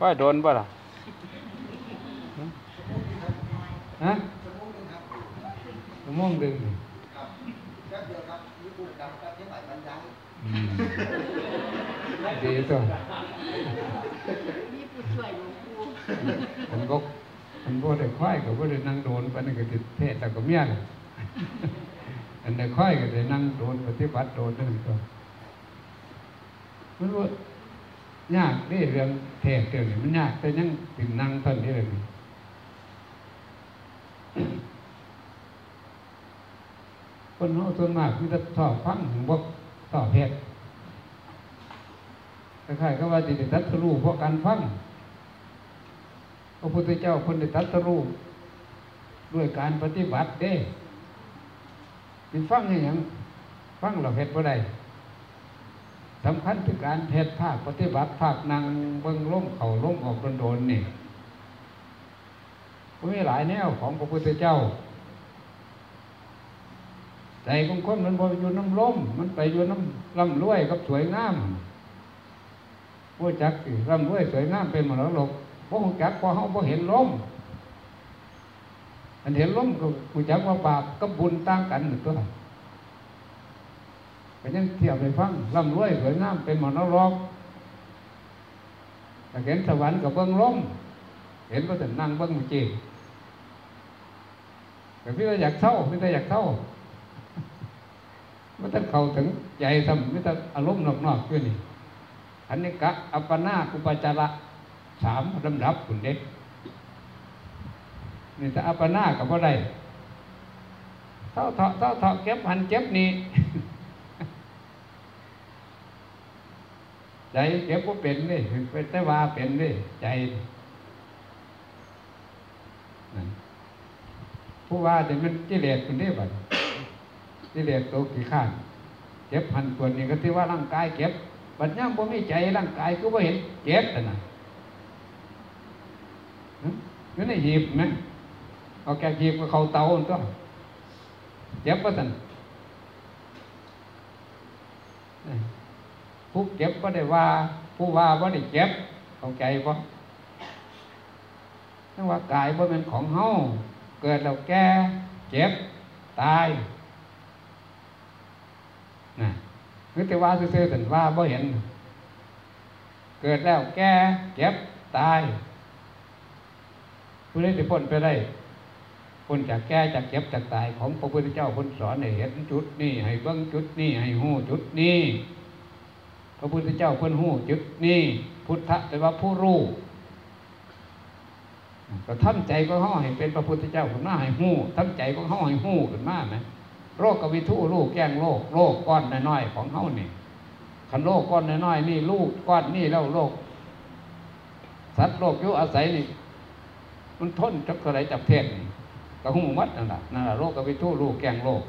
ว่าโดนบ่ล่ะฮะชั่วโมงดึงนี่ครับแป๊บเดียวครับญี่ปุ่นครับแป๊บนี้ใหม่บรรยายอืมดีตัวมีผู้ช่วยหลวงปู่มันก็มันบ่ได้ค่อยก็บ่ได้นั่งโดนปานนั้นก็ติดเทศแล้วก็เมียน่ะอันได้ค่อยก็ได้นั่งโดนปฏิบัติโดนนั่นก็มันว่า ยากเด้เรื่องเทศเรื่องนี้มันยากแต่ยังถึงนั่งเท่านี้เลยคนเฮาส่วนมากมีแต่ชอบฟังบ่ชอบเฮ็ดคล้ายๆกับว่าสิได้ตัดสรู้เพราะการฟังพระพุทธเจ้าคนได้ตรัสรู้ด้วยการปฏิบัติเด้ฟังให้หยังฟังเราเฮ็ดบ่ได้ สำคัญคือการเฮ็ดภาคปฏิบัติภาคนั่งเบิ่งลมเข้าลมออกโดนๆนี่มันมีหลายแนวของพระพุทธเจ้าใจของคนมันบ่อยู่น้ำลมมันไปอยู่น้ำลำรวยกับสวยงามรู้จักร่ำรวยสวยงามเป็นมรดกบ่ฮู้จักพอเฮาบ่เห็นลมอันเห็นลมก็ฮู้จักว่าบาปกับบุญต่างกันนั่นตัว ก็ยังเที่ยบให้ฟังร่ำรวยสวยงามเป็นมโนรกแต่เห็นสวรรค์กับเบิ่งลมเห็นก็แต่นั่งเบิ่งจริงแต่พี่ก็อยากเศร้าพี่ก็อยากเศร้าไม่ต้องเข้าถึงใจทำไม่ต้องอารมณ์นอกๆด้วยนี่อันนี้กะอัปปนาอุปจาระสามลำดับคุณเด็กนี่ถ้าอัปปนากับว่าไรเท่าเท่าเท่าเท่าเก็บหันเก็บนี่ ใจเก็บก็เป็นนี่เป็นแต่ว่าเป็นนี่ใจผู้ว่าแต่มันกิเลสคุณนี่บัดกิเลสตัวกี่ข้างเก็บหันควนี่ก็ที่ว่าร่างกายเก็บบัดย่ำบ่มีใจร่างกายก็บ่เห็นเก็บแต่น่ะอยู่ในหีบไหมเอาแกหีบก็เขาเตาตัวเจ็บปะสัน ผู้เก็บก็ได้ว่า ผู้ว่าก็ได้เจ็บเข้าใจปะนั่นว่ากายบ่เป็นของเฮาเกิดแล้วแก่เจ็บตายนะคือแต่ว่าซื่อๆสันว่าบ่เห็น เกิดแล้วแก่เจ็บตายผู้ใดจะพ้นไปได้พ้นจากแก่จากเจ็บจากตายของพระพุทธเจ้าพ้นสอนให้เห็นจุดนี้ให้เบิ้งจุดนี้ให้หู้จุดนี้ พระพุทธเจ้าเพิ่นหู้จุดนี้พุทธะแปลว่าผู้รู้ก็ทำใจก็ห้อให้เป็นพระพุทธเจ้าขึ้นมาให้หู้ทำใจก็ห้อให้หู้ขึ้นมาไหมโรคกวิทูโรคแก้งโรคโรคก้อนน้อยๆของเฮานี่ขันโรคก้อนน้อยๆนี่ลูกก้อนนี่แล้วโรคสัตว์โรคยุอาศัยนี่มันทนจักอะไรจับเทศนี่ก็หูมัดนั่นแหละนั่นแหละโรคก็ไปทู่ลูกแกงโรค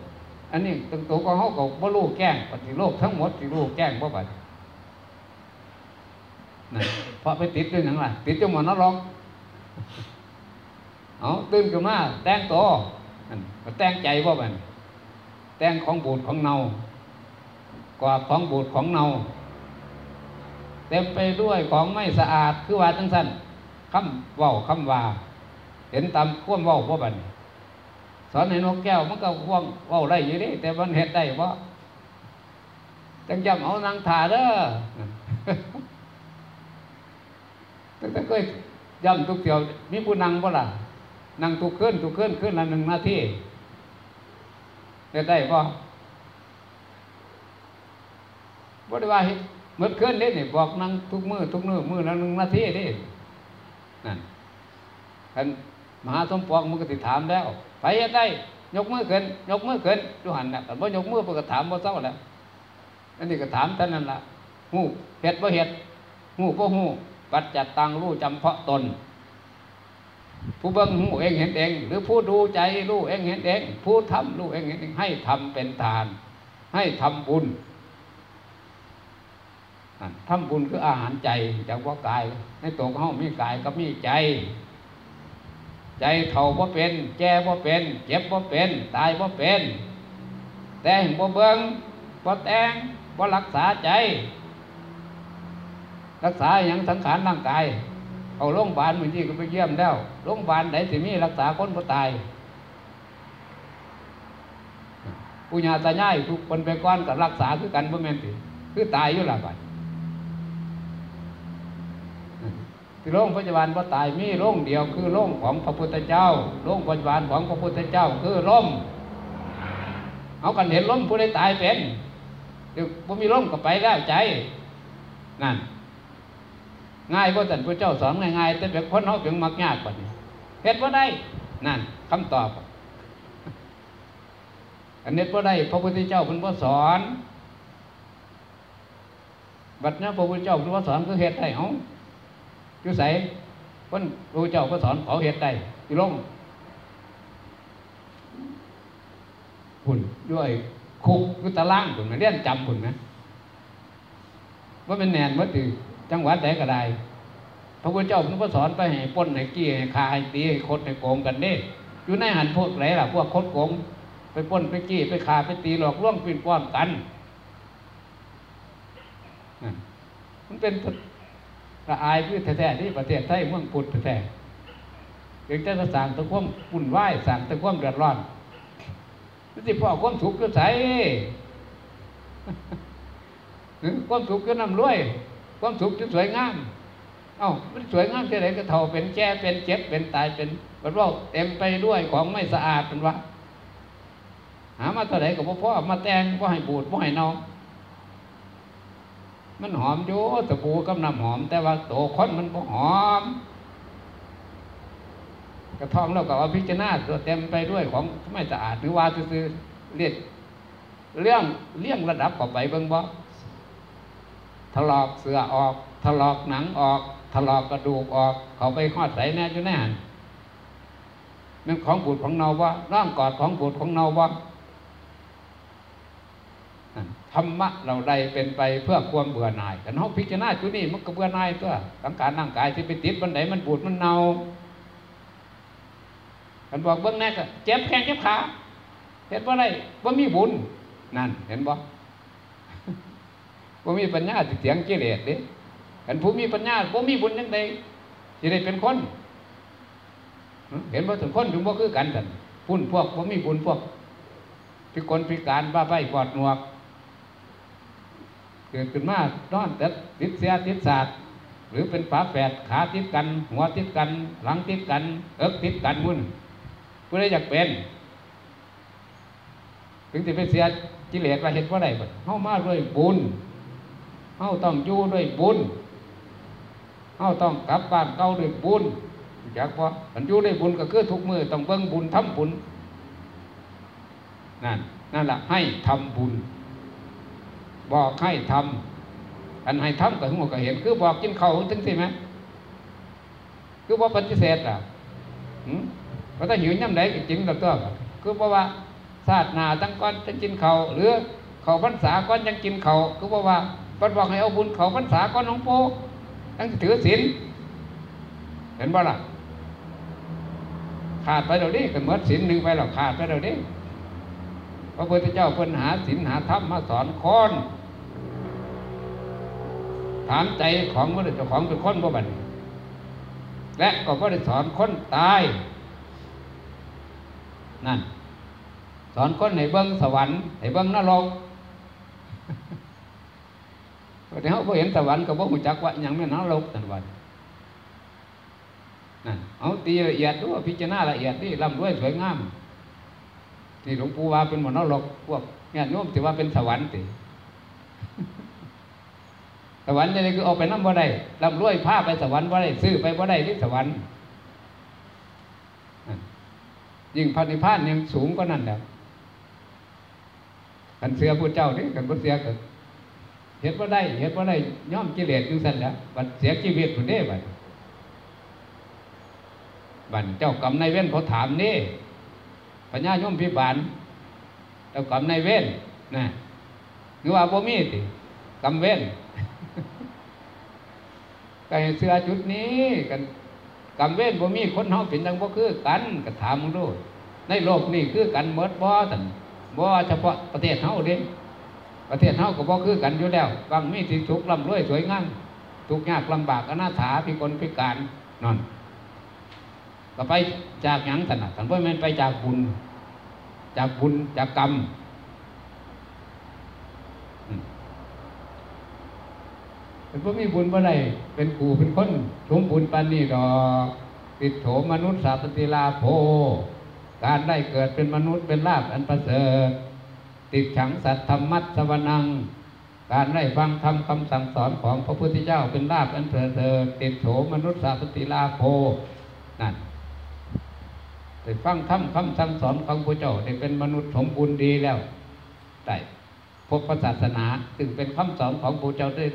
อันนี้ตั้งตัวก็เขาก็บ่ลูกแกงปฏิโรคทั้งหมดที่ลูกแกงบ่บัด เพราะไปติดด้วยหนังล่ะ ติดจมูกนรกเอาตื่นขึ้นมาแต่งตัวแต่งใจบ่บัดแต่งของบูดของเน่ากว่าของบูดของเน่าเต็มไปด้วยของไม่สะอาดคือว่าทั้งสั้นคำเว้าคำว่า เห็นตามข่วมเว้าบ่บันสอนให้นกแก้วมันก็ข่วมเว้าได้อยู่ดิแต่มันเฮ็ดได้บ่จังจำเอานางถาเด้อ ตั้งแต่เคยย้ำทุกเที่ยวมีผู้นั่งบ่ล่ะนั่งทุกคืนทุกคืนคืนละหนึ่งนาทีเฮ็ดได้บ่บ่ได้ว่าเฮ็ดเมื่อคืนเด้นี่บอกนั่งทุกมือทุกมื้อมือละหนึ่งนาทีเด้นั่นท่านมหาสมปองมันก็ติถามแล้วไปเฮ็ดได้ ยกมือขึ้นยกมือขึ้นดูหันน่ะแต่บ่ยกมือเพิ่นก็ถามบ่เศร้าแล้วอันนี้ก็ถามท่านนั่นละฮู้เฮ็ดบ่เฮ็ดฮู้บ่ฮู้ ปัจจัตตังรู้จำเพาะตน ผู้เบิ่งฮู้เองเห็นเอง หรือผู้ดูใจรู้เองเห็นเอง ผู้ทำรู้เองเห็นเองให้ทำเป็นทาน ให้ทำบุญทำบุญคืออาหารใจจากว่ากาย ในตัวของเฮามีกายกับมีใจ ใจเท่าบ่าเป็น แก่บ่าเป็น เจ็บบ่าเป็น ตายบ่าเป็น แต่งบ่เบิงบ่แต่งบ่รักษาใจ รักษาอย่างสังขารร่างกาย เอาโรงพยาบาลเมื่อกี้ก็ไปเยี่ยมแล้วโรงพยาบาลไหนสิมีรักษาคนบ่ตายปุญญาตายายทุกคนไปก้อนกับรักษาคือกันบ่แม่นติคือตายอยู่ละบัดที่โรงพยาบาลบ่ตายมีโรงเดียวคือโรงของพระพุทธเจ้าโรงพยาบาลของพระพุทธเจ้า คือร่มเอากันเห็นร่มผู้ใดตายเป็นเดี๋ยวบ่มีร่มก็ไปแล้วใจนั่น ง่ายเพราะท่านพระเจ้าสอนง่ายๆแต่แบบคนเขาเพียงมักยากกว่านี้เฮ็ดว่าได้นั่นคำตอบอันนี้ว่าได้พระพุทธเจ้าเป็นว่าสอนบัดนี้พระพุทธเจ้าเป็นว่าสอนคือเฮ็ดได้เอาอยู่ใส่คนพระพุทธเจ้าก็สอนเขาเฮ็ดได้อยู่ลงหุ่นด้วยคุกคือตารางหุ่นมาเรียนจำหุ่นนะว่าเป็นแนนว่าตือ จังหวัดไหนก็ได้พระพุทธเจ้าเป็นพระสอนไปให้ป้นให้กี้ให้ฆ่าให้ตีให้คดให้โกงกันเด้อยู่ในหันพวกไหนล่ะพวกคดโกงไปป้นไปกี้ไปฆ่าไปตีหลอกล่วงปิ่นป้อนกันมันเป็นละอายพืชแท้ๆที่ประเทศไทยเมืองพุทธแท้ๆถึงจะสั่งตะคว่ำปุ่นไหวสั่งตะคว่ำเดือดร้อนนี่สิพ่อความสุขก็ใส่ความสุขก็นำรวย ความสุขที่สวยงาม เอ้ามันสวยงามที่ไหนก็เท่าเป็นแก่เป็นเจ็บเป็นตายเป็นมันว่าเต็มไปด้วยของไม่สะอาดเป็นว่าหามาเท่าไหร่ก็บ่พอมาแต่งบ่ให้บูดบ่ให้นองมันหอมอยู่ตะปูกับน้ำหอม แต่ว่าโตคนมันบ่หอม กระท่องแล้วก็ว่าพิจารณาตัวเต็มไปด้วยของไม่สะอาดหรือว่าซื่อเรียกเรื่องเลี่ยงระดับเข้าไปเบิ่งบ่ ถลอกเสื้อออก ถลอกหนังออก ถลอกกระดูกออก เขาไปหอดใส่แน่อยู่แน่หันมันของบูดของเนาว่าร่างกอดของบูดของเนาว่าธรรมะเราใดเป็นไปเพื่อความเบื่อหน่ายกันเขาพิจารณาจุดนี้มันก็เบื่อหน่ายตัวสังขารร่างกายที่ไปติดบันไดมันบูดมันเนากันบอกเบื้องแน่ก็เจ็บแข้งเจ็บขาเห็นว่าอะไรว่ามีบุญนั่นเห็นบ่ว่ามีปัญญาสิเสียงกิเลสเด้กันผู้มีปัญญาว่ามีบุญยังไงจะได้เป็นคน เห็นว่าถึงคนถึงว่าคือกันกันพุ่นพวกว่ามีบุญพวกพิกลพิการบ้าใบปอดหนวก เกิดขึ้นมานอนแต่ติดเสียติดศาสตร์หรือเป็นฝาแฝดขาติดกัน หัวติดกัน หลังติดกัน เอิกติดกันมุ่นผู้ใดอยากเป็น ถึงจะไปเสียกิเลสว่าเห็นว่าไรบ่เฮามาด้วยบุญ เฮาต้องอยู่ด้วยบุญเฮาต้องกลับบ้านเก่าด้วยบุญอยากว่ามันอยู่ด้วยบุญก็คือทุกมือต้องเบิ่งบุญทำบุญนั่นนั่นแหละให้ทำบุญ บอกให้ทำอันให้ทำก็หัวก็เห็น คือบอกกินเขาถึงสิไหมคือว่าปฏิเสธอะเพราะถ้าหิวย่ำไหนก็จริงตัวตัวคือเพราะว่าศาสนาตั้งก้อนจะกินเขาหรือเขาพรรษาก้อนยังกินเขาคือเพราะว่า บัดบอกให้เอาบุญเขาพรรษาก้อนน้องโปตั้งถือศีลเห็นบ่ล่ะ ขาดไปเดี๋ยวนี้ก็เมือศีลหนึ่งไปหรอกขาดไปเดี๋ยวนี้พระพุทธเจ้าเพิ่นหาศีลหาธรรมมาสอนคนถามใจของมนุษย์เจ้าของเป็นคนบ่บัดและก็บ่ได้สอนคนตายนั่น สอนคนให้เบิ้งสวรรค์ให้เบิ้งนรก แต่เขาเห็นสวรรค์ก็บ่รู้จักว่ายังแม่นรกนั่นว่านั่นเอาตีละเอียดด้วยพิจารณาละเอียดนี่ร่ำรวยสวยงามที่หลวงปู่ว่าเป็นมนรกพวกญาติโยมถือว่าเป็นสวรรค์ติสวรรค์จะได้คือออกไปน้ำบ่ได้ร่ำรวยผ้าไปสวรรค์บ่ได้ซื้อไปบ่ได้ที่สวรรค์ยิ่งพระนิพานยังสูงกว่านั้นแล้วกันเสือผู้เจ้านี่กันผู้เสือกัน เห็นว่าได้เห็นว่าได้ย่อมกิเลสอยู่สั่นแล้วบัดเสียชีวิตผู้เด้บัดบัดเจ้ากรรมนายเว้นเขาถามนี่ปัญญาโยมพิบาลเจ้ากรรมนายเว้นนะหรือว่าบ่มีติกรรมเว้นก็ให้เสื้อจุดนี้กันกรรมเว้นบ่มีคนเฮาเป็นจังบ่คือกันก็ถามมึงดูในโลกนี้คือกันเมดบ่ซั่นบ่เฉพาะประเทศเฮาเด้ ประเทศเฮาก็บ่คือกันอยู่แล้วบางมีที่สุขร่ำรวยสวยงามทุกข์ยากลำบากอนาถาพิกลพิการนั่นก็ไปจากหยังสนะสันว่ามันไปจากบุญ จากบุญจากกรรมเป็นพวกมีบุญเมื่อไรเป็นกูเป็นคนสมบุญปานนี้ดอกติดโถมนุษย์สาปติลาโภการได้เกิดเป็นมนุษย์เป็นลาภอันประเสริฐ ติดขังสัตธรรมัตสวนัง การได้ฟังธรรมคำสั่งสอนของพระพุทธเจ้าเป็นลาภอันประเสริฐติดโถมนุษย์สาปติลาโภนั่นได้ฟังธรรมคำสั่งสอนของพระเจ้าได้เป็นมนุษย์สมบูรณ์ดีแล้วได้พบพระศาสนาซึ่งเป็นคำสอนของพระเจ้าได้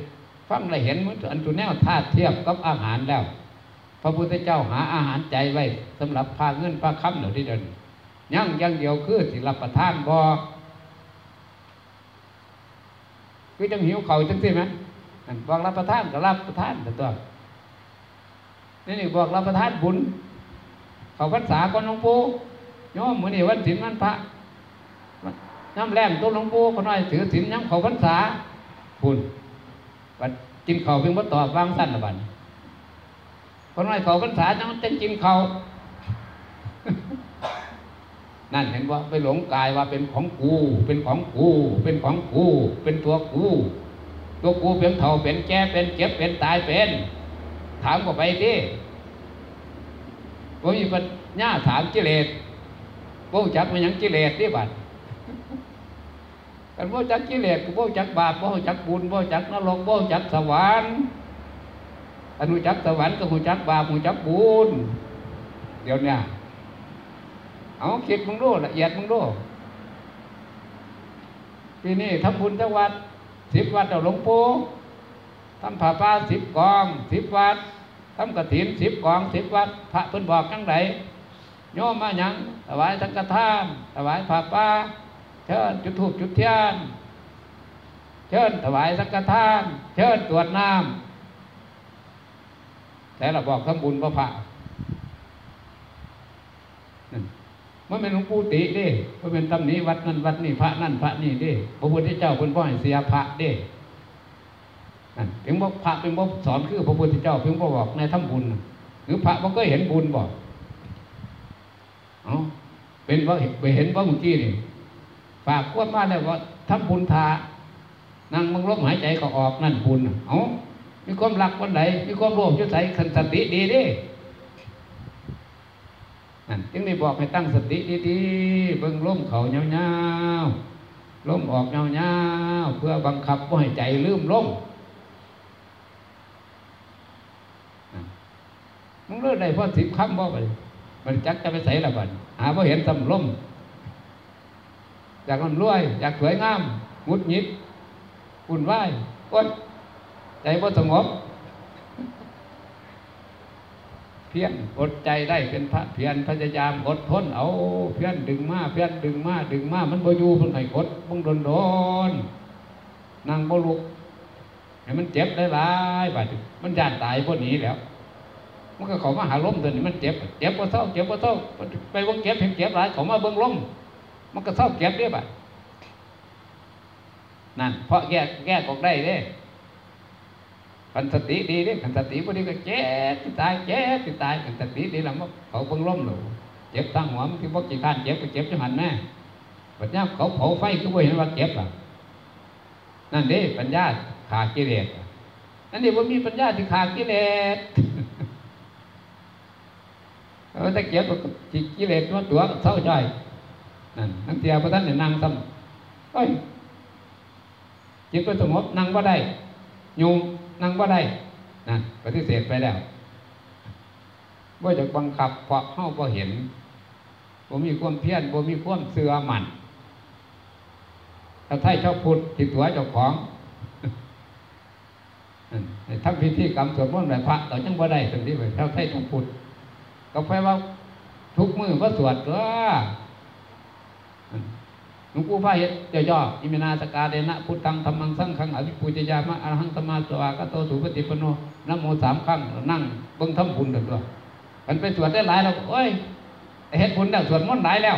ฟังและเห็นมือนอันตุแนวท่าเทียบกับอาหารแล้ว พระพุทธเจ้าหาอาหารใจไว้สำหรับพาเงินพาคำเหล่านี้เดินยั่งยังเดียวคือสิรับประทานบ่ คือจังหิวเขาจังสิไหมบอกรับประทานก็รับประทานแต่ตัวนี่นี่บอกรับประทานบุญเขาพรรษาก่อนหลวงปู่โยมมือนี้วันศีลวันพระน้ำแรงต้นหลวงปู่ก็น้อยถือศีลย้ำเขาพรรษาบุญบัดกินข้าเพียงบ่ตอวางสั้นละบัดนี้คนน้อยเขาพรรษาจังจะกินเขา นั่นเห็นว่าไปหลงกายว่าเป็นของกู เป็นของกู เป็นของกู เป็นตัวกู ตัวกูเป็นเท่าเป็นแก่เป็นเจ็บเป็นตายเป็น ถามก็ไปดิว่ามีปัญญาถามกิเลสว่าจักมันยังกิเลสนี่บัดกันว่าจักกิเลสก็ว่าจักบาปว่าจักบุญว่าจักนรกว่าจักสวรรค์อันหูจักสวรรค์ก็หูจักบาปหูจักบุญเดี๋ยวเนี้ย เอาคิดมึงรู้ละเอียดมึงรู้ปีนี้ทำบุญจังวัดสิบวัดเอาหลวงปู่ทำผ้าป่าสิบกองสิบวัดทำกระถินสิบกองสิบวัดพระเพิ่นบอกจังไดโยมมาหยังถวายสังฆทานถวายผ้าป่าเชิญจุดธูปจุดเทียนเชิญถวายสังฆทาน เชิญตรวจน้ำแต่เราบอกทำบุญพระพระนั่น มันเป็นหลวงปู่ติเด้มันเป็นตำหนิวัดนั่นวัดนี่พระนั่นพระนี่เด้พระพุทธเจ้าเป็นพ่อให้เสียพระเด้นั่นเพียงบอกพระเป็นบอกสอนคือพระพุทธเจ้าเพียงบอกบอกในทำบุญ หรือพระมันก็เห็นบุญบอกเอาเป็นว่าไปเห็นว่าเมื่อกี้นี่ฝากควบมาแล้วว่าทำบุญทานั่งมึงลมหายใจก็ออกนั่นบุญเอามีความรักวันไหนมีความโลภจุดใสขันสติดีเด้ นั่นจึงได้บอกให้ตั้งสติดีๆเบิ่งล้มเขาเงาๆล้มออกเงาๆเพื่อบังคับว่าให้ใจลืมล้มมันมึงเลิกได้เพราะสิบคำบอกไปมันจักจะไปใส่ละบัดหาว่าเห็นตำลมอยากมันรวย อยากสวยงามงุดหงิดอุ่นวายอดใจบ่สงบ เพียรอดใจได้เป็นพระเพียรพยายามอดทนเอาเพียรดึงมาเพียรดึงมาดึงมามันบ่อยู่มันให้กดมึงโดนโดนนั่งบ่ลุกให้มันเจ็บได้หลายบาดมันย่านตายพวกนี้แล้ว มันก็ขามาหาล้มตัวนี้มันเจ็บเจ็บบ่เศร้าเจ็บบ่เศร้าไปเบิ่งเจ็บเห็นเจ็บหลายขามาเบิ่งล้มมันก็เศร้าเจ็บเด้บาดนั่นเพราะแก้แก้ออกได้เด้ ขันสติดีเด้ขันสติพอดีก็เจ็บที่ตายเจ็บที่ตายขันสติดีแล้วมันเขาเบิ่งล้มหนูเจ็บทั้งหัวมันที่พวกจีการเจ็บก็เจ็บจังหันแม่ปัญญาเขาเผาไฟก็บ่เห็นว่าเจ็บอะนั่นเด้ปัญญาขาดกิเลสอันนี้ว่ามีปัญญาที่ขาดกิเลสเออถ้าเจ็บก็จิกิเลสมันตัวเศร้าใจนั่นนั่งเตียพระท่านเนี่ยนั่งซ้ำเอ้ยจิตก็สงบนั่งว่าได้ยุง นั่งว่าได้นั่นปฏิเสธไปแล้วว่าจะบังคับเพราะเข้าก็เห็นผมมีความเพียรผมมีความเสื่อมันถ้าไทยชอบพูดจิตตัวเจ้าของทั้งพิธีกรรมสวดมนต์แบบพระต่อยังบ่ได้สักทีไปเท่าไทยต้องพูดก็แปลว่าทุกมือว่าสวดก็ หลวงปู่พระเห็ดย่อๆอิมินาสกาเดนะพุทธังธรรมังสังฆังอภิปุจยามะอรหังสมาสวากาโตสุปฏิปโนนโมสามครั้งนั่งเบิ่งทำบุญเดือดมันไปสวดได้หลายแล้วโอ้ยเฮ็ดบุญแล้วสวดมนต์หลายแล้ว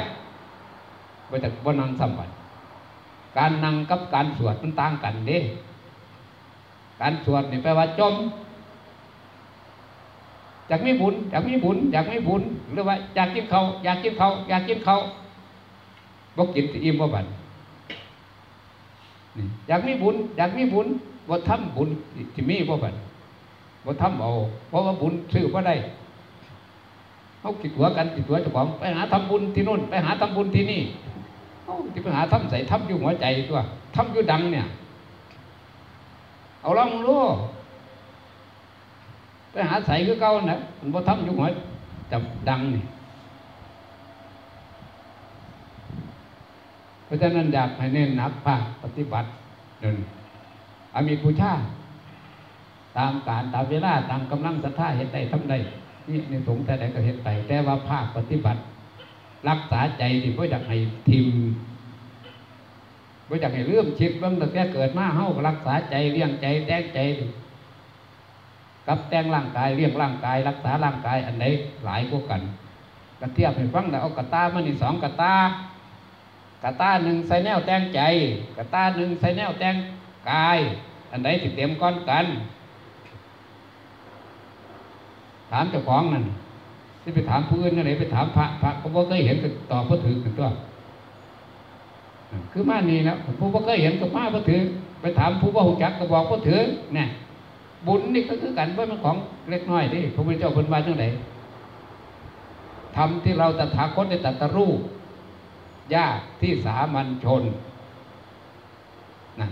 ไปจากบนนั่งสัมผัสการนั่งกับการสวดมันต่างกันเด้การสวดนี่แปลว่าจมอยากมีบุญอยากมีบุญอยากมีบุญหรือว่าอยากกินเขาอยากกินเขาอยากกินเขา บ่กินสิอิ่มบ่บันอยากมีบุญ อยากมีบุญบ่ทำบุญที่มีบ่บัดบ่ทำเอา เพราะว่าบุญซื้อบ่ได้เขาคิดหัวกันคิดหัวเจ้าของไปหาทำบุญที่นู่น ไปหาทำบุญที่นี่เอาที่ไปหาทำใส่ทำอยู่หัวใจตัวทำอยู่ดังเนี่ย เอาลองรู้ไปหาใส่คือเก่านะมันบ่ทำอยู่หัวจับดังนี่ เพราะฉะนั้นอยากให้เน้นหนักภาคปฏิบัติหนึ่งอามีผู้ชาตามการตามเวลาตามกำลังศรัทธาเห็นได้ทำได้นี่ในสงฆ์แต่ไหนก็เห็นไปแต่ว่าภาคปฏิบัติ รักษาใจที่พ่อยากให้ทิมพ่อยากให้เลื่อมชิดเบิ่งตั้งแต่เกิดมาเฮารักษาใจเลี้ยงใจแต่งใจกับแต่งร่างกายเลี้ยงร่างกาย รักษาร่างกายอันไหนหลายกว่ากันกระเทียบให้ฟังแต่เอากระตามานี่สองกระตา กระตาหนึ่งใส่แนวแต่งใจ กระตาหนึ่งใส่แนวแต่งกาย อันไหนที่เต็มก้อนกัน ถามเจ้าของนั่นที่ไปถามผู้อื่นนั่นไหนไปถามพระพระก็บ่เคยเห็นก็ตอบก็ถือกันตัวคือมานี่แล้วผู้บ่เคยเห็นก็มาก็ถือ ไปถามผู้บ่หูจักก็บอกก็ถือเนี่ยบุญนี่ก็คือกันว่ามันของเล็กน้อยที่พระพุทธเจ้าเพิ่นว่าจังไดทำที่เราตถาคตได้ตรัสรู้ ยากที่สามัญชนนะ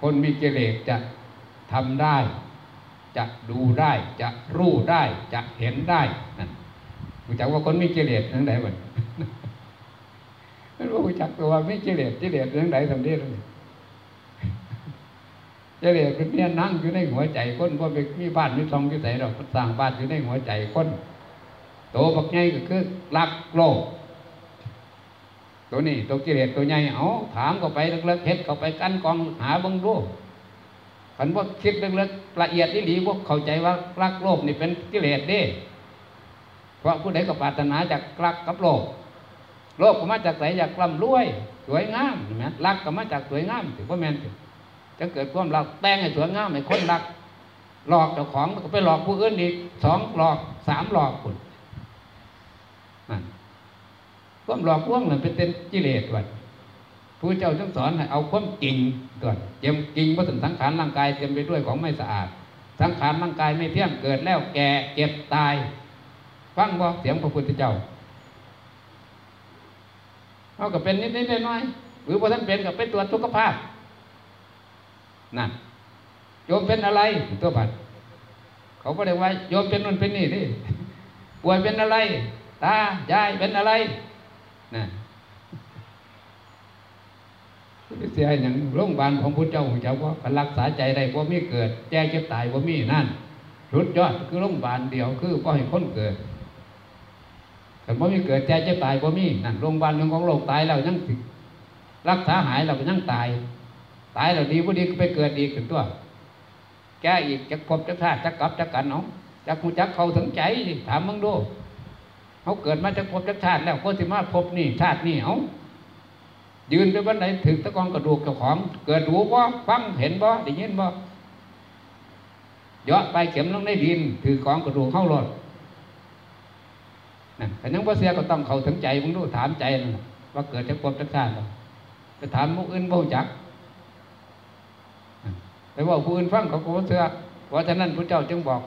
คนมีกิเลสจะทำได้ จะดูได้ จะรู้ได้ จะเห็นได้นั่นรู้จักว่าคนมีกิเลสทั้งไหนบ้างไม่รู้รู้จักตัวว่าไม่กิเลสกิเลสทั้งไหนทำได้เลยกิเลสเป็นเนี่ยนั่งอยู่ในหัวใจคนว่าไปมีบ้านมีซองอยู่ไหนเราสร้างบ้านอยู่ในหัวใจคนโตบักใหญ่ก็คือรักโลก ตัวนี้ตัวกิเลสตัวใหญ่เอาถามเข้าไปเล็กๆเฮ็ดเข้าไปกันกองหาบังรู้ขันว่าคิดเล็กๆละเอียดที่หลีพวกเข้าใจว่ารักโลกนี่เป็นกิเลสเด้ เพราะผู้ใดก็ปรารถนาจากรักกับโลกโลกก็มาจากไหนจากร่ำรวย สวยงามเห็นไหมรักก็มาจากสวยงามถือว่าแมนจะเกิดความรักแต่งให้สวยงามให้คนรัก หลอกเจ้าของก็ไปหลอกผู้อื่นอีกสองหลอกสามหลอกคุณนั่น ความหลอกลวงนั่นเป็นเต็นกิเลสวัดผู้เจ้าทั้งสอนให้เอาความจริงก่อนเตรียมจริงว่าถึงสังขารร่างกายเต็มไปด้วยของไม่สะอาด สังขารร่างกายไม่เที่ยงเกิดแล้วแก่เจ็บตาย ฟังบ่เสียงพระพุทธเจ้าเขาก็เป็นนิดนิดน้อยหรือพอท่านเป็นก็ไปตรวจสุขภาพนั่นโยมเป็นอะไรตัวบัดเขาก็ได้ว่าโยมเป็นนู่นเป็นนี่ดิป่วยเป็นอะไร ตายายเป็นอะไร นะเสียอย่างโรงพยาบาลของพุทธเจ้าของเจ้าว่าการรักษาใจได้ว่ามีเกิด แจ้เจ็บตายว่ามีนั่นสุดยอดคือโรงพยาบาลเดียวคือว่าให้คนเกิดแต่ว่ามีเกิดแจ้เจ็บตายว่ามีนั่นโรงพยาบาลเรื่องของโลกตายแล้วยังรักษาหายแล้วก็ยังตาย ตายแล้วดีพอดีก็ไปเกิดอีกถึงตัว แกอีกจะพบจะธาตุจะกลับจะกันเนาะจะกูจักเขาถึงใจถามมึงดู เขาเกิดมาจะพบจะชาติแล้วก็สิมาพบนี่ชาตินี่เอายืนไปวันไหนถึงตะกองกระดูกเจ้าของ เกิดดูบ่ฟังเห็นบ่ได้ยินบ่เยาะไปเข็มลงในดิน ถือกองกระดูกเข้ารถนั่นแต่ยังบ่เสียก็ต้องเขาถึงใจมึงดูถามใจน่ะว่าเกิดจะพบจะชาติแล้วไปถามมุกอื่นบ่จักไปบอกผู้อื่นฟังเขาก็เชื่อเพราะฉะนั้นพระเจ้าจึงบอก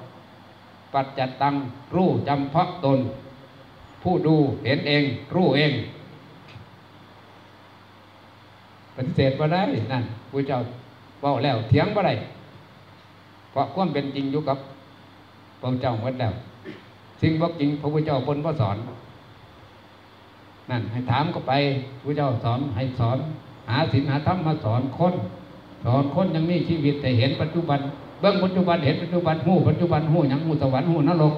ปัจจัตตังรู้จำเพาะตน ผู้ดูเห็นเอง รู้เองปฏิเสธมาได้นั่นพระเจ้าเว้าแล้วเถียงมาได้เพราะความเป็นจริงอยู่กับพระเจ้าหมดแล้วสิ่งบ่จริงพระพุทธเจ้าบนพระสอนนั่นให้ถามก็ไปพระเจ้าสอนให้สอน หาศีลหาธรรมมาสอนคนสอนคนยังมีชีวิตแต่เห็นปัจจุบัน เบื้องปัจจุบันเห็นปัจจุบันหู้ปัจจุบันหู้ยังหู้สวรรค์หู้นรก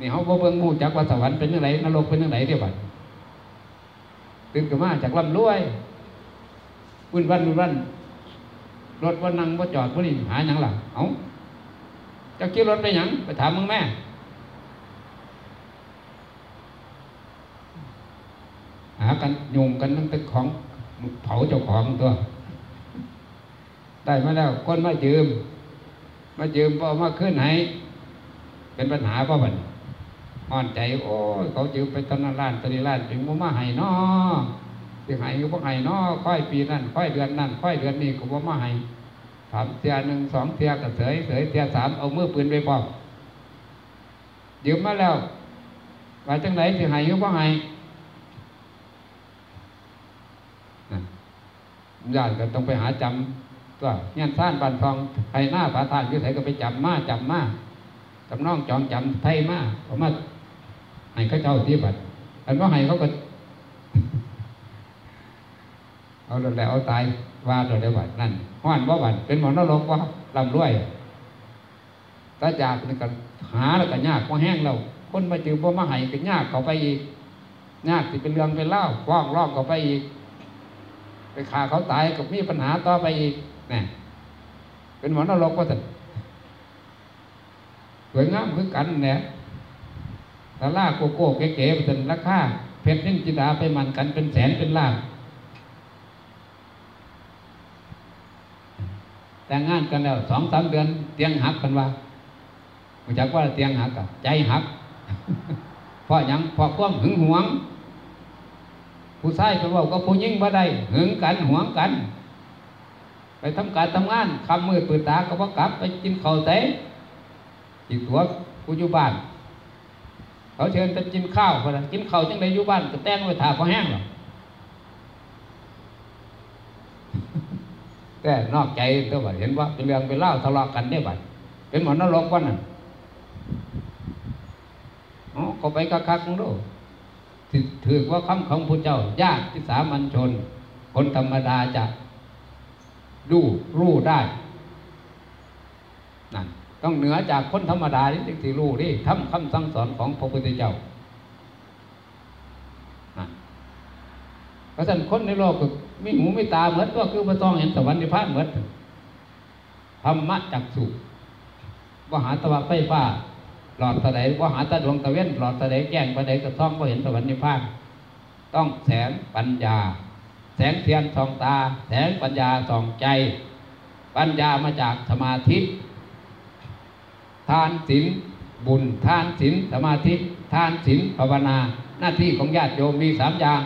นี่เขาบ่เบิ่งหู้จักว่าสวรรค์เป็นยังไงนรกเป็นยังไงเดียวบัดตื่นขึ้นมาจากลำรวยวุ่นวันวุ่นวันรถว่านั่งว่าจอดว่านี่หาหยังหลังเอาจะขี่รถไปหยังไปถามมึงแม่หากันโยงกันตั้งแต่ของเผาเจ้าของตัว ได้มาแล้วคนมายืม มายืมพอมาขึ้นให้เป็นปัญหาเพราะมัน อ่อนใจโอ้เขายืไปตอนนั้นล้านตนีล้านจึงบ่มาให้น้อสิให้ก็บ่ให้นอค่อยปีนั่นค่อยเดือนนั่นค่อยเดือนนี้ก็บ่มาให้ถามเทียหนึ่งสองเทียก็เสยเสยเทียสามเอามือปืนไปพร้อมยืมมาแล้วว่าจังไหนสิให้ก็บ่ให้ญาติก็ต้องไปหาจำตัวเงี้ยซ่านบานทองไทยหน้าผาทานยุ่ไสก็ไปจำมาจำมาจำน้องจองจำไทยมาเอามา ให้เขาเจ้าที่บัตรอันว่าให้เขาก็ เอาแล้วเอาตายว่าเราได้บัตนั่นห้อนว่าบัตเป็นหมอนรกว่าลำรวยตาจากนี่ก็หาแล้วก็ยากก็แห้งเราคนมาจือบ่มาให้ก็ยากเขาไปอีกยากที่เป็นเรื่องเป็นเล่าฟ้องร้องเขาไปอีก ไปฆ่าเขาตายกับมีปัญหาต่อไปอีกนี่เป็นหมอนรกว่าสันสวยงามคือกันเนี่ย ตาล่าโกโก้เก๋ๆไปสันราคาเพชรนิ่งจินดาไปมันกันเป็นแสนเป็นล้านแต่งงานกันแล้วสองสามเดือน เตียงหักกันว่ารู้จักว่าเตียงหักอะใจหักเพราะยังเพราะความหึงหวง ผู้ชายไปเว่าก็ผู้หญิงบ่ได้หึงกันหวงกัน ไปทำการทำงานคำมือปืนตาก็บ่กลับไปกินข้าวเตะจิตตัวผู้อยู่บ้าน เขาเชิญไปกินข้าวพอนะกินข้าวจังไดอยู่บ้านก็แต่งไว้ถาพอแห้งหรอกแต่นอกใจตัวบัดเห็นว่าเป็นเรื่องเป็นเล่าทะเลาะกันได้บัดเป็นหมอนรกวันนั้นอ๋อก็ไปคักๆมึงดูถือว่าคำของพระเจ้ายากที่สามัญชน คนธรรมดาจะดูรู้ได้นั่น ต้องเหนือจากคนธรรมดาที่ที่รู้นี่ทำคำสั่งสอนของพระพุทธเจ้าเพราะฉะนั้นคนในโลกก็มีหูไม่ตาเหมือนตัวคือพระต้องเห็นสวรรค์นิพพานเหมือนธรรมะจักสุว่าหาตะวันไฟฟ้า หลอดตะไดว่าหาตะดวงตะเว้นหลอดตะไดแก้งตะไดกระซ่องว่าเห็นสวรรค์นิพพาน ต้องแสงปัญญา แสงเทียนส่องตา แสงปัญญาส่องใจ ปัญญามาจากสมาธิ ทานศีลบุญทานศีลสมาธิทานศีลภาวนา หน้าที่ของญาติโยมมีสามอย่าง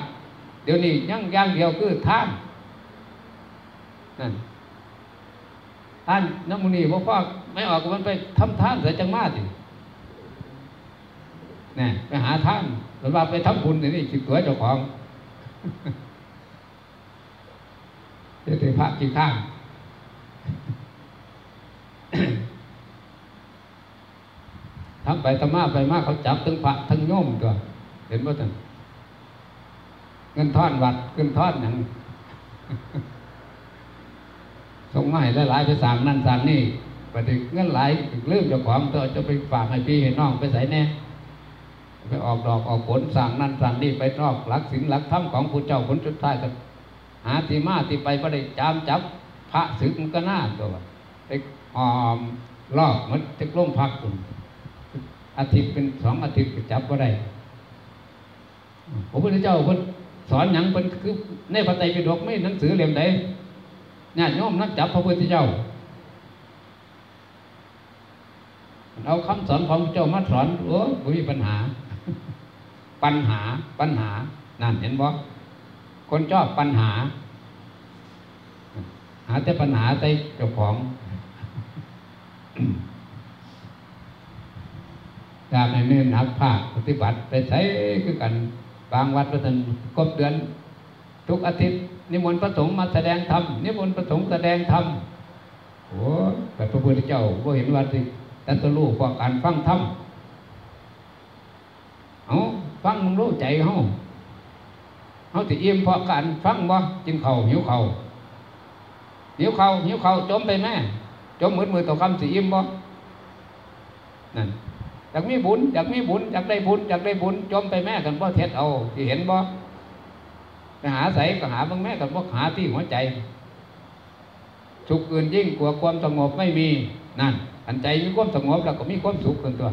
เดี๋ยวนี้ยังอย่างเดียวคือทานนั่นท่านน้ำมุนีบอกว่าไม่ออกมันไปทำทานเสียจังมาสินี่ไปหาท่านหรือว่าไปทำบุญนี่คิดตัวเจ้าของเดี๋ยวพระกี่ข้าง ทำไปทำมาไปมากเขาจับทั้งพระทั้งโยมตัว เห็นว่าท่านเงินทอนวัดเงินทอนอย่างส่งมาให้หลายๆไปสั่งนั่นสั่งนี่ประเด็นเงินหลายเรื่องเจ้าของตัวจะไปฝากให้พี่ให้น้องไปใส่แน่ไปออกดอกออกผลสั่งนั่นสั่งนี่ไปนอกหลักศีลหลักธรรมของผู้เจ้าผลสุดท้ายก็หาที่มาที่ไปประเด็จามจับพระศึกมันก็น่าตัวไปหอมลอกมันจะกล้มพักคุณ อาทิตย์เป็นสองอาทิตย์ก็จับก็ได้พระพุทธเจ้าเพิ่นสอนอย่างเป็นคือในพระไตรปิฎกไม่หนังสือเล่มใดญาติโยมนักจับพระพุทธเจ้าเอาคำสอนของพระเจ้ามาสอนโอ้ยมีปัญหา ปัญหาปัญหานั่นเห็นบ่คนชอบปัญหา หาแต่ปัญหาใส่เจ้าของ อยากให้เน้นหนักภาคปฏิบัติไปใช้คือกันบางวัดประทันครบเดือน ทุกอาทิตย์นิมนต์พระสงฆ์มาแสดงธรรมนิมนต์พระสงฆ์แสดงธรรมโอ้แต่พระพุทธเจ้าก็เห็นว่าสิแต่ตัวลูกกว่าการฟังธรรมเอาฟังมึงรู้ใจเขาเขาติอิ่มเพราะการฟังบ่กินเข่าหิวเข่าหิวเข่าหิวเข่าจมไปแม่จมมือมือต่อคำสิอิ่มบ่นั่น อยากมีบุญอยากมีบุญอยากได้บุญอยากได้บุญจมไปแม่กันบ่เท็ดเอาที่เห็นบ่ไปหาใสก็หาบางแม่กันบ่หาที่หัวใจสุขอื่นยิ่งกว่าความสงบไม่มีนั่นอันใจมีความสงบแล้วก็มีความสุขกันตัว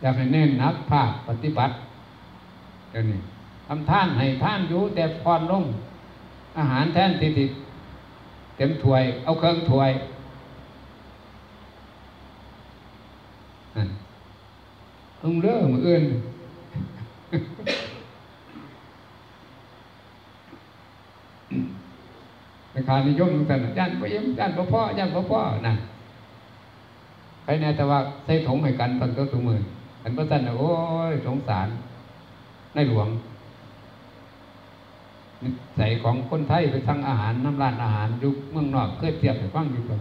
อยากให้เน้นนักภาคปฏิบัติเดี๋ยวนี้ทำท่านให้ท่านอยู่แต่พรลงอาหารแทนที่ที่ เต็มถ้วย เอาเครื่องถ้วยนั่นต้งเริ่มมืออื่นในคานิยมต่างๆย่านพ่อยิ้มย่านพ่อพ่อย่านพ่อพ่อนั่นใครแน่แต่ว่าใส่ถุงให้กันตั้งตัวตัวมืออันพระท่านน่ะโอ้ยสงสารในหลวง นิสัยของคนไทยไปสั่งอาหารน้ำร้านอาหารอยู่เมืองนอกเคยเทียบให้ฟังอยู่ก่อน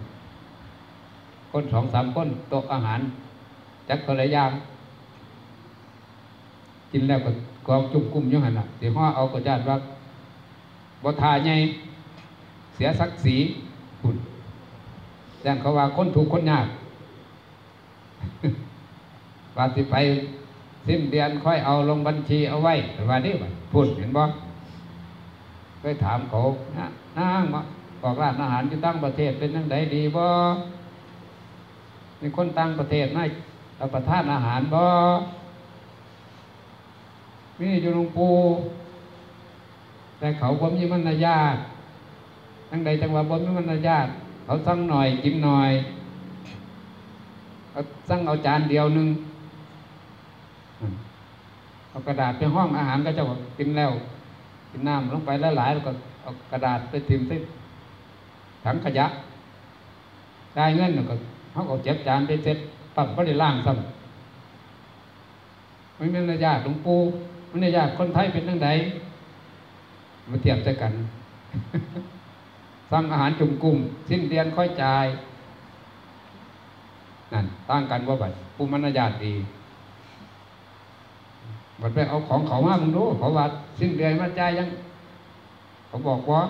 คนสองสามคนโต๊ะอาหาร จักก็หลายางกินแล้วก็กองจุ่มกุ้มยังหันอะสิห่อเอาก็ญาติว่าบ่ทาใหญ่เสียศักดิ์ศรีคุณแต่เขาว่าคนถูกคนยากว่าสิไปสิ้นเดือนค่อยเอาลงบัญชีเอาไว้แต่ว่านี่บัดพูดเห็นบ่ เคยถามเขานะนางมาบอกร้านอาหารที่ตั้งประเทศเป็นยังไงดีบ่มีคนตั้งประเทศไหม่รับประทานอาหารบ่มีอยู่หลวงปู่แต่เขาบ่มีมารยาททั้งใดจังหวะบ่มีมารยาทเขาสั่งหน่อยกินหน่อยเขาสั่งเอาจานเดียวหนึงเอากระดาษไปห้องอาหารก็จะกินแล้ว กินน้ำลงไปหลายๆแล้วก็เอากระดาษไปทิมใส่ถังขยะ ได้เงินก็เขาก็เจ็บจานไปเสร็จปั๊บก็ได้ล่างซ้ำไม่เป็นญาติหลวงปู่ไม่ได้ญาติคนไทยเป็นทั้งใดมาเทียบใจกันสั่งอาหารจุ่มกลุ่ม สิ้นเดือนค่อยจ่ายนั่นตั้งกันว่าบัดปูมันญาติดี บัดไปเอาของเขามามึงดูเขาว่าสิ้นเดือนมาจ่ายยัง เขาบอกว่า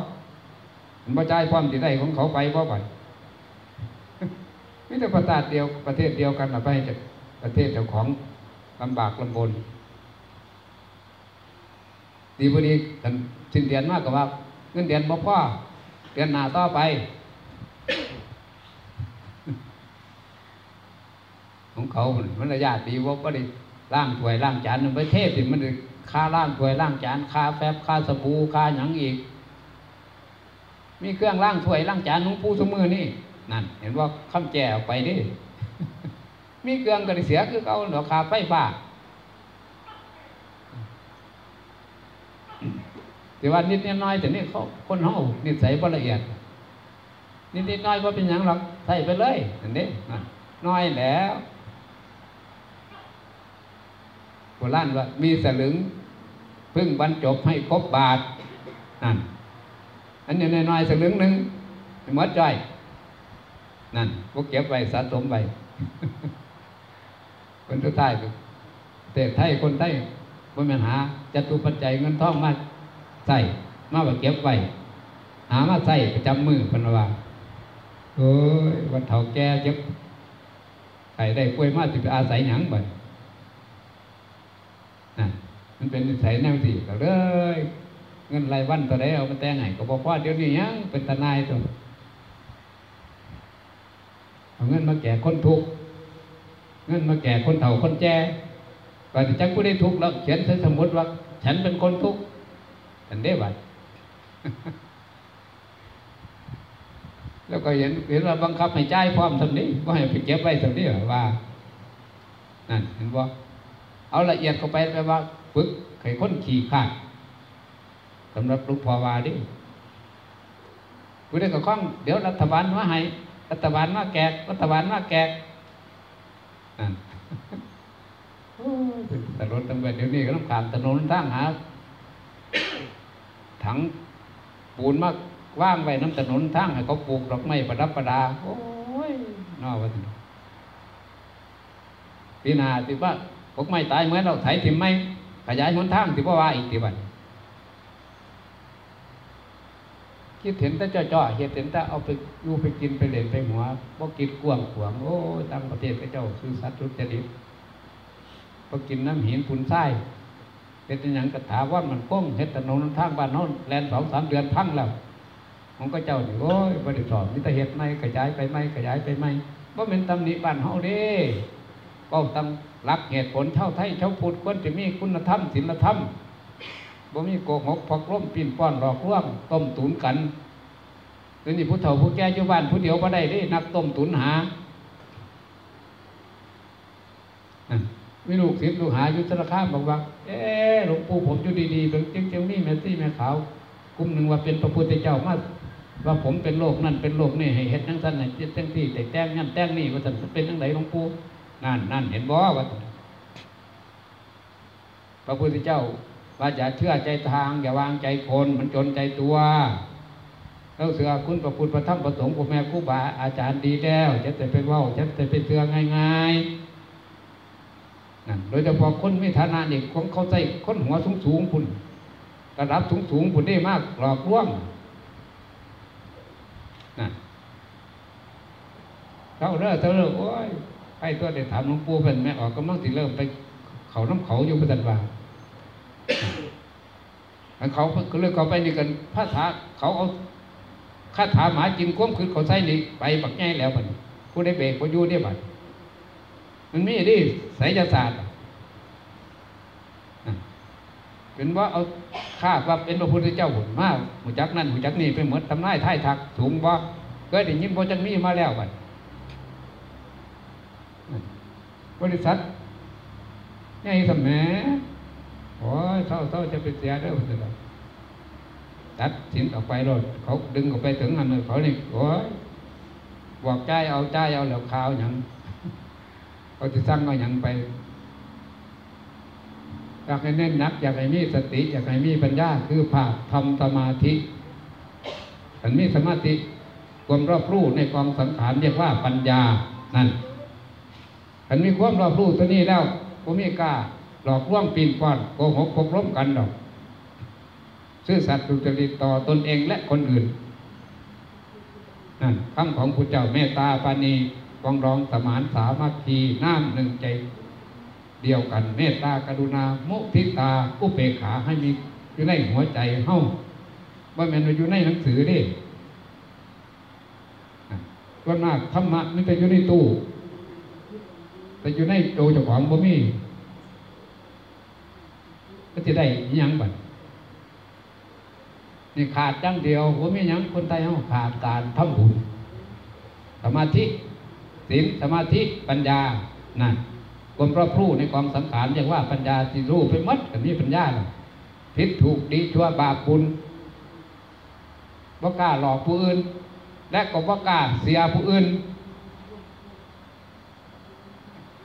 มันมาจ่ายความที่ได้ของเขาไปเพราะบัดไม่แต่ประเทศเดียวประเทศเดียวกันมาไปจากประเทศเจ้าของลำบากลำบนดีพอดีกันสิ้นเดือนมากกว่าเงินเดือนบ่พอเดือนหน้าต่อไปของเขามันมันระยะดีว่าก็ได้ ล่างถ้วยล่างจานในประเทศที่มันได้ค่าล่างถ้วยล่างจานค่าแฟบค่าสบู่ค่าหยังอีก มีเครื่องล่างถ้วยล่างจานหลวงปู่สมือนี่นั่น เห็นว่าคำแจออกไปดิมีเครื่องก็ได้เสียคือเขาราคาไฟฟ้าแต่ว่านิดน,น้อยแต่นี่เขาคนเขานิสัยบ่ละเอียด นิดนิดน้อยก็เป็นหยังหรอกใส่ไปเลยอันนี้น้อยแล้ว โบราณว่ามีสลึงพึ่งบรรจบให้ครบบาทนั่นอันนี้น้อยๆสลึงหนึ่งหมดใจอยนั่นพวกเก็บไว้สะสมไว้คนทุกท้ายเตะไทยคนไทยบ่แม่นหาจตุปัจจัยเงินทองมาใส่มาไว้เก็บไว้หามาใส่ประจำมือพนวาโอ้ยวันเฒ่าแก่เจ็บไข่ได้ป่วยมาสิไปอาศัยหยังบ่ นั่นมันเป็นนิสัยแนวที่ก็เลยเงินรายวันตัวใดเอามาแต่งให้ก็บอกว่าเดี๋ยวนี้ยังเป็นทนายตัวเอาเงินมาแก่คนทุกข์เงินมาแก่คนเฒ่าคนแก่ก่อนที่จักผู้ได้ทุกข์แล้วเขียนใส่สมุดว่า ฉันเป็นคนทุกข์ฉันได้บัดแล้วก็เห็นเห็นว่าบังคับให้จ่ายพร้อมทำนี้ว่าให้ไปเก็บไว้ทำนี้ว่านั่นเห็นว่า เอาละเอียดเข้าไปแปลว่าฝึกให้นขี่ขาดสำหรับลูกพอวาดิผู้ได้กับข้อง เดี๋ยวรัฐบาลมาให้รัฐบาลมาแกกรัฐบาลมาแกกนั่นถนนตั้งแต่เดี๋ยวนี้ก็ต้องขามถนนทางหาถังปูนมากว่างไว้น้ำถนนทางให้เขาปลูกดอกไม้ประดับประดา โอ้ยน่าว่าสิปีนาสิว่า พวกไม้ตายเหมือนเราไถถิ่มไม้ขยายหนทางสิว่าว่าอีกทีบัดคิดเห็นแต่จ่อๆเห็นเห็นแต่เอาไปอยู่ไปกินไปเล่นไปหัวบ่กินกวงขวางโอ้ตั้งประเทศพระเจ้าคือสัตว์ทุจริตพอกินน้ำหินฝุ่นทรายเป็นอย่างกระถาว่ามันก้งเฮ็ดถนนทางบ้านโน้นแลนสองสามเดือนพังแล้วของก็เจ้านี่โอ้ยบริสอนมิตรเฮ็ดไม่กระจายไปไม่กระจายไปไม่ว่าเป็นตำหนิบ้านเฮาเด้ ก็ตำหลักเหตุผลเท่าไทยเท่าพุทธควรจะมีคุณธรรมศีลธรรมบ่มีโกหกพกล้มปีนป้อนหลอกลวงต้มตุนกันเดี๋ยวนี้ผู้เฒ่าผู้แก่อยู่บ้านผู้เดียวบ่ได้เด้นักต้มตุนหามีลูกศิษย์ลูกหาอยู่ธนาคารบอกว่า เอ๊หลวงปู่ผมอยู่ดีๆเป็นจริงๆนี่แม่ซี่แม่ขาวกลุ่มหนึ่งว่าเป็นพระพุทธเจ้ามาว่าผมเป็นโลกนั่นเป็นโลกนี่ให้เฮ็ดทั้งสั้นให้เฮ็ดทั้งที่แต่แต่งนั่นแต่งนี่ว่าท่านเป็นทั้งไหนหลวงปู่ นั่นนั่นเห็นบ่ว่าพระพุทธเจ้าว่าอย่าเชื่อใจทาง อย่าวางใจคนมันจนใจตัวเราเสือคุณพระพุทธพระธรรมพระสงฆ์พ่อแม่ครูบาอาจารย์ดีแล้วจะแต่ไปเว่าจะแต่ไปเสือง่ายๆนั่นโดยเฉพาะคนไม่ฐานะนี่คนเขาใจคนหัวสูงสูงๆพุ่นระดับสูงสูงๆพุ่นได้มากหลอกลวงนั่นเท่าเริ่มเท่าเริ่มโอ้ย ไปตัวเด็กถามหลวงปู่เป็นแม่ออกกำลังสิเริ่มไป เขาน้ำเขาอยู่พันวาอันเขาก็เลยเขาไปนี่กันภาษาเขาเอาคาถาหมาจินก้มคือเขาใส่นี่ไปปักแง่แล้วบันผู้ได้เบรกผู้อยู่เนี่ยบัดมันมีดิไสยศาสตร์เป็นว่าเอาคาดว่าเป็นพระพุทธเจ้าหุ่นมาหูจักนั่นหูจักนี่ไปเหมดทำนายท้ายทักสูงบ่าก็ได้ยินพอจังมีมาแล้วบัดอะ บริษัทไงสมัยโอ้ยเท่าเท่าจะไปเสียเด้อมันจะตัดสินออกไปรถเขาดึงออกไปถึงอันนึงเขาเนี่โอ้ยบอกใจเอาใจเอาแล้วข่าวหยังเขาจะสั่งเอาหยังไปอยากให้เน้นหนัก อยากให้มีสติ อยากให้มีปัญญาคือภาคทำสมาธิฉันมีสมาธิความรอบรู้ในกองสังขารเรียกว่าปัญญานั่น ฉันมีความรอบรู้ตัวนี้แล้วผมมีกล้าหลอกลวงปีนป้อนโกหกพกล้มกันดอก ซื่อสัตย์สุจริตต่อตนเองและคนอื่นนั่นคำของพระเจ้าเมตตาปานีกองร้องสมานสามัคคีน้ำหนึ่งใจเดียวกันเมตตากรุณา มุทิตาอุเบกขาให้มีอยู่ในหัวใจเฮ้าว่าแมันอยู่ในหนังสือนี่ก็มากธรรมะนี่แต่อยู่ในตู้ แต่อยู่ในโตเจ้าของบ่มีก็จะได้อิหยังบัดนี่ขาดจังเดียวผมมียังคนไทยเขาขาดการทำบุญสมาธิศีลสมาธิปัญญานั่นความรอบรู้ในกองสังขารเรียกว่าปัญญาที่รู้ไปหมดกันนี้ปัญญาน่ะผิดถูกดีชั่วบาปบุญบ่กล้าหลอกผู้อื่น และก็บ่กล้าเสียผู้อื่น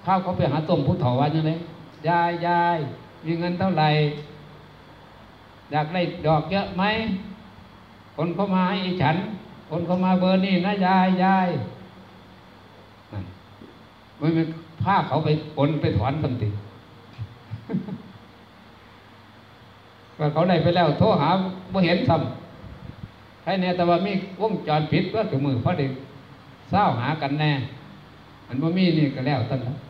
ข้าวเขาไปหาต้มผู้เฒ่าวันยังไงยายยายมีเงินเท่าไหร่อยากได้ดอกเยอะไหมคนเข้ามาให้ฉัน คนเข้ามาเบอร์นี่นะยายยายนั่นไม่เป็นผ้าเขาไปปนไปถอนสัมติว่าเขาได้ไปแล้ว โทรหาบ่เห็นซ้ำใครเนี่ยแต่ว่ามีวงจรปิดว่าถึงมือเพราะเด็กเศร้าหากันแน่ มันบ่มีนี่ก็แล้วตั้งแ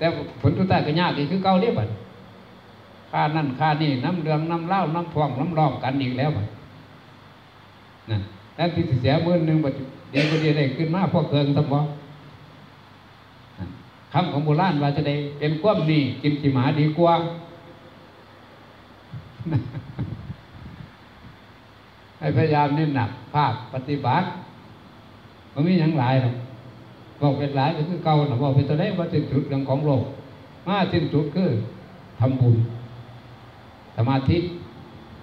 ต่ผลทุกท่ายก็ยากอีกคือเก่าเรียบบัดค่านั่นค่านี่น้ำเรืองน้ำเล่าน้ำพองน้ำรองกันอีกแล้วบัดนั่นแล้วที่เสียหมื่นหนึ่งบัดเดี๋ยวก็เดี๋ยวได้ขึ้นมาพวกเกินสมองคำของโบราณว่าจะได้เป็นความนี่กินกี่หมาดีกว่าให้พยายามเน้นหนักภาคปฏิบัติมันมีอย่างหลายหรอก บอกเป็นหลายก็คือเก่าหรอบอกเป็นตัวเลขว่าสิ้นสุดเรื่องของโลก มาสิ้นสุดคือทำบุญ สมาธิ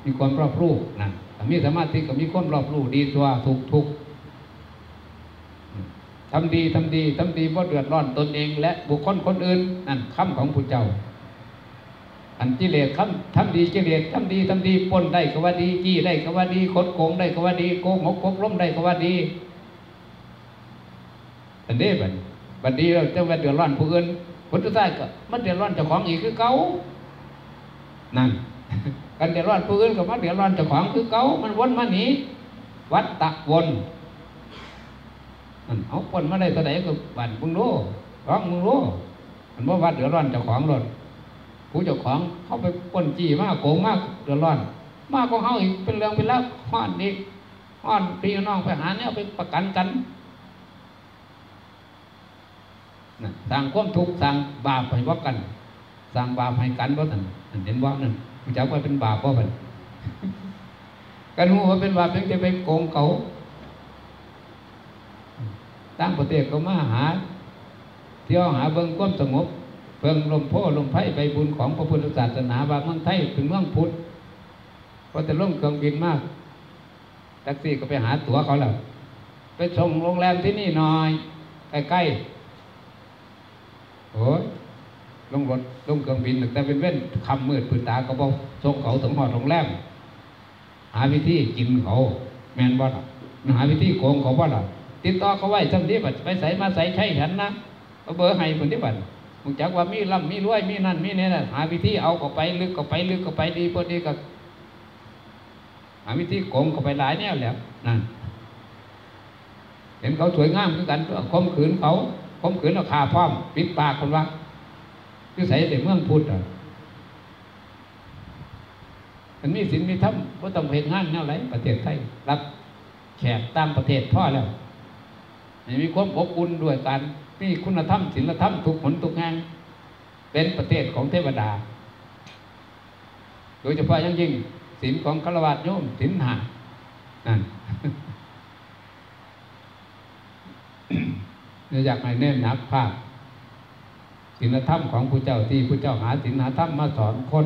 มีความรอบรู้นั่นถ้ามีสมาธิก็มีความรอบรู้ดีตัวถูกทุกทำดีทำดีทำดีเพราะเดือดร้อนตนเอง และบุคคลคนอื่นนั่นคำของผู้เจ้า อันกิเลสคำทำดีกิเลสทำดีทำดีปนได้ก็ว่าดีจี้ได้ก็ว่าดีคดโกงได้ก็ว่าดีโกงหกกล้มได้ก็ว่าดี อันนี้บัดบัดดีเราจะว่าเดือดร้อนผู้อื่นผลสุดท้ายก็มันเดือดร้อนเจ้าของอีกคือเก่านั่นกันเดือดร้อนผู้อื่นก็มาเดือดร้อนเจ้าของคือเก่ามันวนมาหนีวัดตะวนนั่นเอาปนมาได้ตัวไหนก็บันมึงรู้ร้องมึงรู้มันว่าวัดเดือดร้อนเจ้าของรถผู้เจ้าของเขาไปปนจี้มากโกงมากเดือดร้อน มากของเขาอีกเป็นเรื่องเป็นแล้วห้อนอีกห้อนพี่น้องไปหาเนี่ยไปประกันกันนะ สร้างความทุกข์สร้างบาปให้ว่ากันสร้างบาปให้กันว่านั่นนั่นเห็นว่านั่นมันจักว่าเป็นบาปเพราะมันกันหูว่าเป็นบาปเพียงจะไปโกงเขาตั้งประเทศก็มาหา เที่ยวหาเบิ่งความสงบเบิ่งลมโพลมไพ่ใบบุญของพระพุทธศาสนาว่าเมืองไทยเป็นเมืองพุทธพอจะล่มเครื่องบินมากแท็กซี่ก็ไปหาตั๋วเขาแล้วไปส่งโรงแรมที่นี่หน่อยใกล้ๆ โอ้ยลงรถลงเครื่องบินแต่เป็นเว้นคำมืดปืนตาก็บอกส่งเขาถึงหอดโรงแรมหาวิธีกินเขา แมนบ่ล่ะหาวิธีโกงเขาบ่ล่ะติดต่อเขาไว้จำที่บัดไปใส่มาใส่ใช่ฉันนะเอาเบอร์ให้คนที่บัดมึงจักว่ามีล่ำมีรวยมีนั่นมีนี่นะหาวิธีเอาเข้าไปลึกเข้าไปลึกเข้าไปดีพอดีก็หาวิธีโกงเข้าไปหลายแนวแล้วนั่นเห็นเขาสวยงามคือกันข่มขืนเขา ข่มขืนเอาคาพร้อมปิดปากคนว่าคือใส่แต่เมืองพุทธอะมันมีศีลมีธรรมว่าต้องเห็นงานแนวไรประเทศไทยรับแขกตามประเทศพ่อแล้วมีความอบอุ่นด้วยการมีคุณธรรมศีลธรรมทุกผลทุกแห่งเป็นประเทศของเทวดา โดยเฉพาะยังยิ่งศีลของฆราวาสโยมศีลหานั่น เนี่ย อยากให้เน้นหนักภาพศีลธรรมของผู้เจ้าที่ผู้เจ้าหาศีลหาธรรมมาสอนคน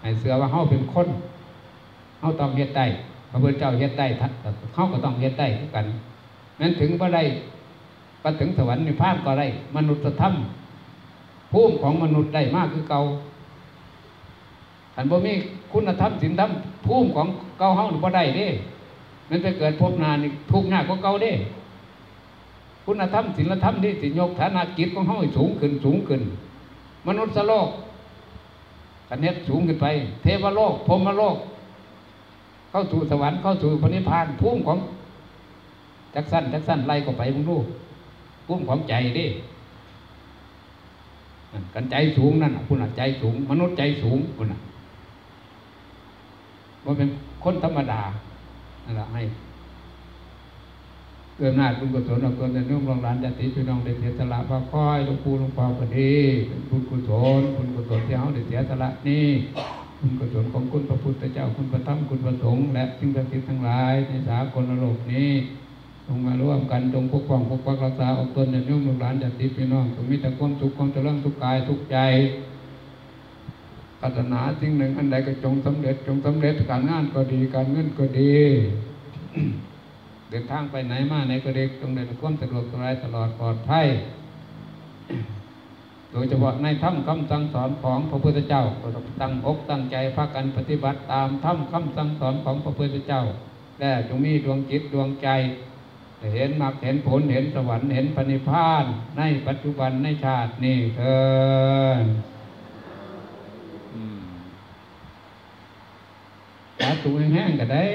ให้เสือว่าเฮาเป็นคนเฮาต้องเฮ็ดได้พระพุทธเจ้าเฮ็ดได้เฮาก็ต้องเฮ็ดได้คือกันนั้นถึงบ่ได้ไปถึงสวรรค์นิพพานก็ได้ มนุษยธรรมภูมิของมนุษย์ได้มากคือเก่าอันบ่มีคุณธรรมศีลธรรมภูมิของเก่าเฮาบ่ได้เด้ มันไปเกิดพบนานทุกข์ยากกว่าเก่าเด้ คุณธรรมศีลธรรมนี่สิยกฐานะจิตของเฮาให้สูงขึ้นสูงขึ้น มนุษย์โลกกันเน็ตสูงขึ้นไป เทวโลกพรมโลก เข้าสู่สวรรค์เข้าสู่พระนิพพานภูมิของจักสั้นจักสั้นไล่ก็ไปมึงดูภูมิของใจดินั่กันใจสูงนั่นนะคุณใจสูง มนุษย์ใจสูงคุณน่ะว่าเป็นคนธรรมดานั่นแหละให้ เกิดน้าบุญกุศลเราเกิดในนุ่มรองร้านญาติพี่น้องได้เสียสละพระค่อยหลวงปู่หลวงพ่อก็ดีบุญกุศลบุญกุศลที่เขาได้เสียสละนี่บุญกุศลของคุณพระพุทธเจ้าคุณพระธรรมคุณพระสงฆ์และสิ่งศักดิ์สิทธิ์ทั้งหลายในสากลโลกนี้จงมาร่วมกันจงปกป้องปกปักรักษาออกตนในนุ่มรองร้านญาติพี่น้องจงมีแต่ความสุขความเจริญทุกกายทุกใจปรารถนาสิ่งหนึ่งอันใดก็จงสำเร็จจงสำเร็จการงานก็ดีการเงินก็ดี เดินทางไปไหนมาไหนก็เด็กตรงได้รับความสะดวกสบายตลอดปลอดภัยโดยเฉพาะในถ้ำคำสั่งสอนของพระพุทธเจ้าก็ต้องตั้งอกตั้งใจพากันปฏิบัติตามถ้ำคำสั่งสอนของพระพุทธเจ้าและจงมีดวงจิตดวงใจ เห็นมรรคเห็นผลเห็นสวรรค์เห็นปณิพานในปัจจุบันในชาตินี้เถิดสาธุแห้งๆก็ได้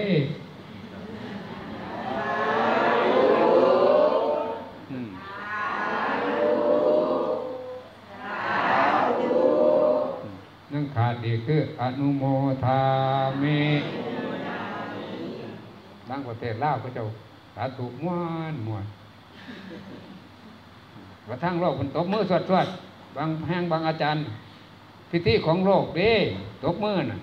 อืม นั่งขาดดีคืออนุโมทามิบางประเทศลาวก็เจ้าสาธุม้วนม้วนว่าทั้งโลกมันตบมือสวดสวดบางแห่งบางอาจารย์ พิธีของโลกเด้ตบมือน่ะ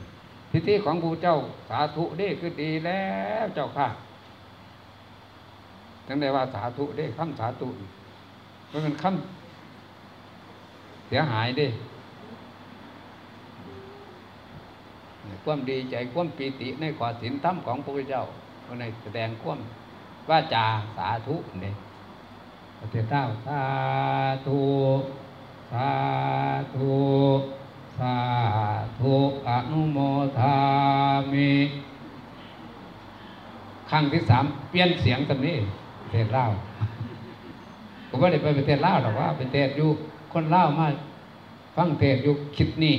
พิธีของผู้เจ้าสาธุเด้คือดีแล้วเจ้าค่ะทั้งได้ว่าสาธุเด้คำสาธุนี่มันเป็นคำเสียหายเด้เนี่ย ความดีใจความปีติในขอสินธรรมของพระพุทธเจ้าในแสดงความว่าจาสาธุเนี่ยพระเจ้าสาธุสาธุสาธุอนุโมทามิครั้งที่สามเปลี่ยนเสียงตรงนี้เทศเล่าผมว่าได้ไปประเทศเล่าหรอกว่าเประเทศอยู่คนเล่ามาฟังเทศอยู่คิดนี่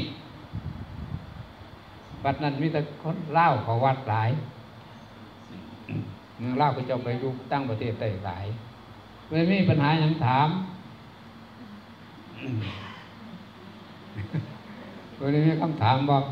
วัดนั้นมีแต่คนลาเขาวัดหลายเล่าก็จะไปยุตั้งประเทศได้หลายไม่มีปัญหาอย่างถามวันนี้มีคำถามบอก